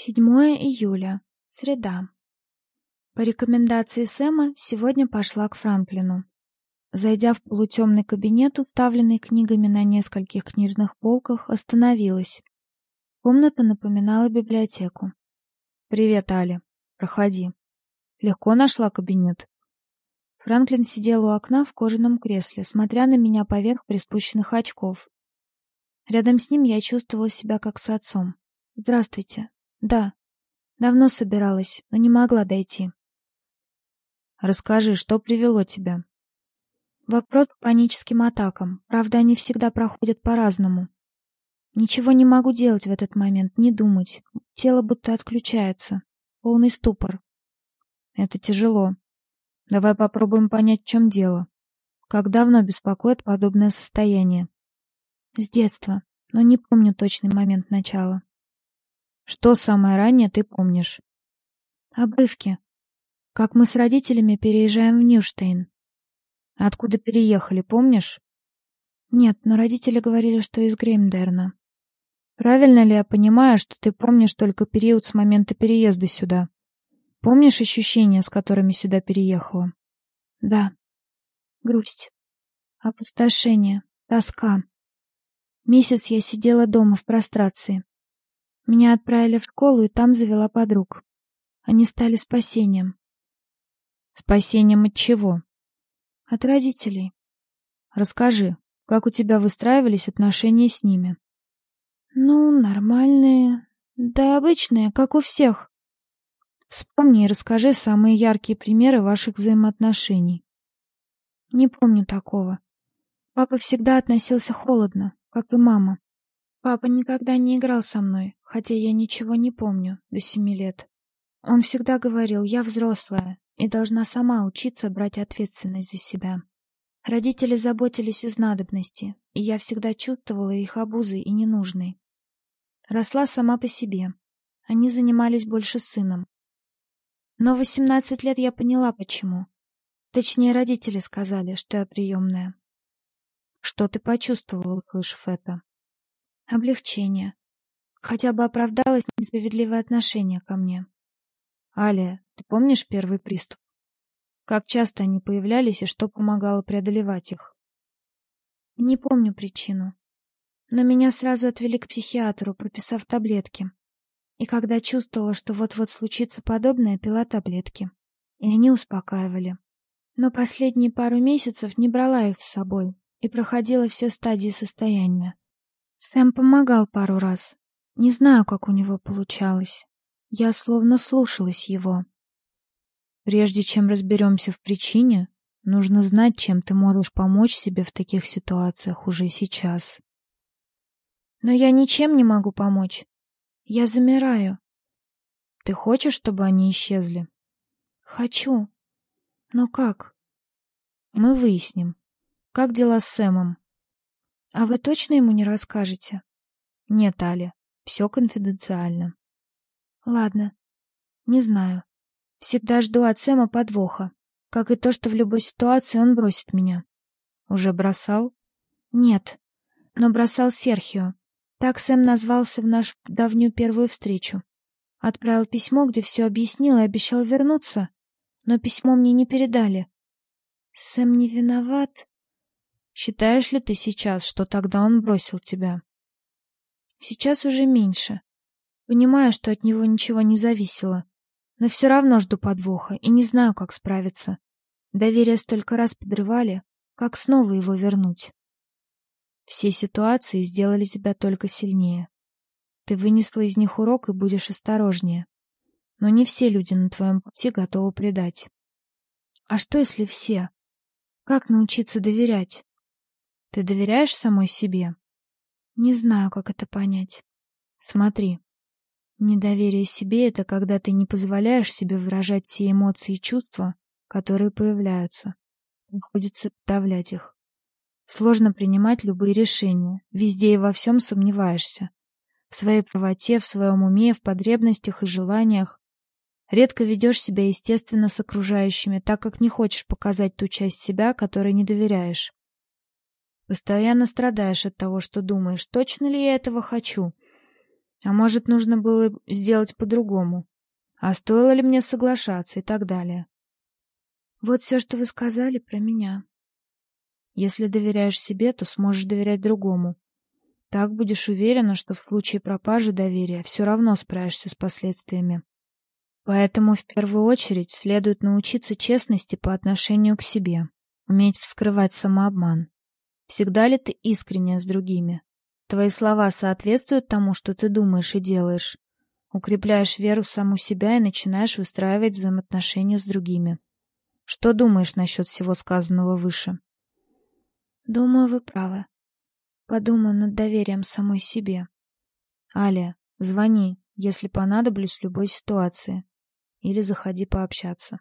7 июля. Среда. По рекомендации Сэма сегодня пошла к Франклину. Зайдя в полутемный кабинет, уставленный книгами на нескольких книжных полках, остановилась. Комната напоминала библиотеку. «Привет, Али. Проходи. Легко нашла кабинет?» Франклин сидел у окна в кожаном кресле, смотря на меня поверх приспущенных очков. Рядом с ним я чувствовала себя как с отцом. «Здравствуйте. Да. Давно собиралась, но не могла дойти». «Расскажи, что привело тебя?» Вопрос к паническим атакам. Правда, они всегда проходят по-разному. Ничего не могу делать в этот момент, не думать. Тело будто отключается. Полный ступор. Это тяжело. Давай попробуем понять, в чем дело. Как давно беспокоит подобное состояние? С детства, но не помню точный момент начала. Что самое раннее ты помнишь? Обрывки. Как мы с родителями переезжаем в Ньюштейн. Откуда переехали, помнишь? Нет, но родители говорили, что из Греймдерна. Правильно ли я понимаю, что ты помнишь только период с момента переезда сюда? Помнишь ощущения, с которыми сюда переехала? Да. Грусть. Опустошение. Тоска. Месяц я сидела дома в прострации. Меня отправили в школу, и там завела подруг. Они стали спасением. Спасением от чего? От родителей. Расскажи, как у тебя выстраивались отношения с ними? Ну, нормальные. Да обычные, как у всех. Вспомни и расскажи самые яркие примеры ваших взаимоотношений. Не помню такого. Папа всегда относился холодно, как и мама. Папа никогда не играл со мной, хотя я ничего не помню до семи лет. Он всегда говорил, я взрослая и должна сама учиться брать ответственность за себя. Родители заботились из надобности, и я всегда чувствовала их обузой и ненужной. Росла сама по себе. Они занимались больше сыном, но в 18 лет я поняла, почему. Точнее, родители сказали, что я приемная. Что ты почувствовала, услышав это? Облегчение. Хотя бы оправдалось несправедливое отношение ко мне. Аля, ты помнишь первый приступ? Как часто они появлялись и что помогало преодолевать их? Не помню причину. Но меня сразу отвели к психиатру, прописав таблетки. И когда чувствовала, что вот-вот случится подобное, пила таблетки. И они успокаивали. Но последние пару месяцев не брала их с собой и проходила все стадии состояния. Сэм помогал пару раз. Не знаю, как у него получалось. Я словно слушалась его. Прежде чем разберемся в причине, нужно знать, чем ты можешь помочь себе в таких ситуациях уже сейчас. Но я ничем не могу помочь. Я замираю. Ты хочешь, чтобы они исчезли? Хочу. Но как? Мы выясним. Как дела с Сэмом? А вы точно ему не расскажете? Нет, Аля. Все конфиденциально. Ладно. Не знаю. Всегда жду от Сэма подвоха. Как и то, что в любой ситуации он бросит меня. Уже бросал? Нет. Но бросал Серхио. Так Сэм назвался в нашу давнюю первую встречу. Отправил письмо, где все объяснил и обещал вернуться, но письмо мне не передали. Сэм не виноват. Считаешь ли ты сейчас, что тогда он бросил тебя? Сейчас уже меньше. Понимаю, что от него ничего не зависело, но все равно жду подвоха и не знаю, как справиться. Доверие столько раз подрывали, как снова его вернуть? Все ситуации сделали тебя только сильнее. Ты вынесла из них урок и будешь осторожнее. Но не все люди на твоем пути готовы предать. А что, если все? Как научиться доверять? Ты доверяешь самой себе? Не знаю, как это понять. Смотри. Недоверие себе — это когда ты не позволяешь себе выражать те эмоции и чувства, которые появляются. Приходится подавлять их. Сложно принимать любые решения, везде и во всем сомневаешься. В своей правоте, в своем уме, в потребностях и желаниях. Редко ведешь себя естественно с окружающими, так как не хочешь показать ту часть себя, которой не доверяешь. Постоянно страдаешь от того, что думаешь, точно ли я этого хочу. А может, нужно было сделать по-другому? А стоило ли мне соглашаться и так далее? Вот все, что вы сказали про меня. Если доверяешь себе, то сможешь доверять другому. Так будешь уверена, что в случае пропажи доверия все равно справишься с последствиями. Поэтому в первую очередь следует научиться честности по отношению к себе, уметь вскрывать самообман. Всегда ли ты искренняя с другими? Твои слова соответствуют тому, что ты думаешь и делаешь? Укрепляешь веру в саму себя и начинаешь выстраивать взаимоотношения с другими. Что думаешь насчет всего сказанного выше? Думаю, вы правы. Подумаю над доверием самой себе. Аля, звони, если понадоблюсь в любой ситуации или заходи пообщаться.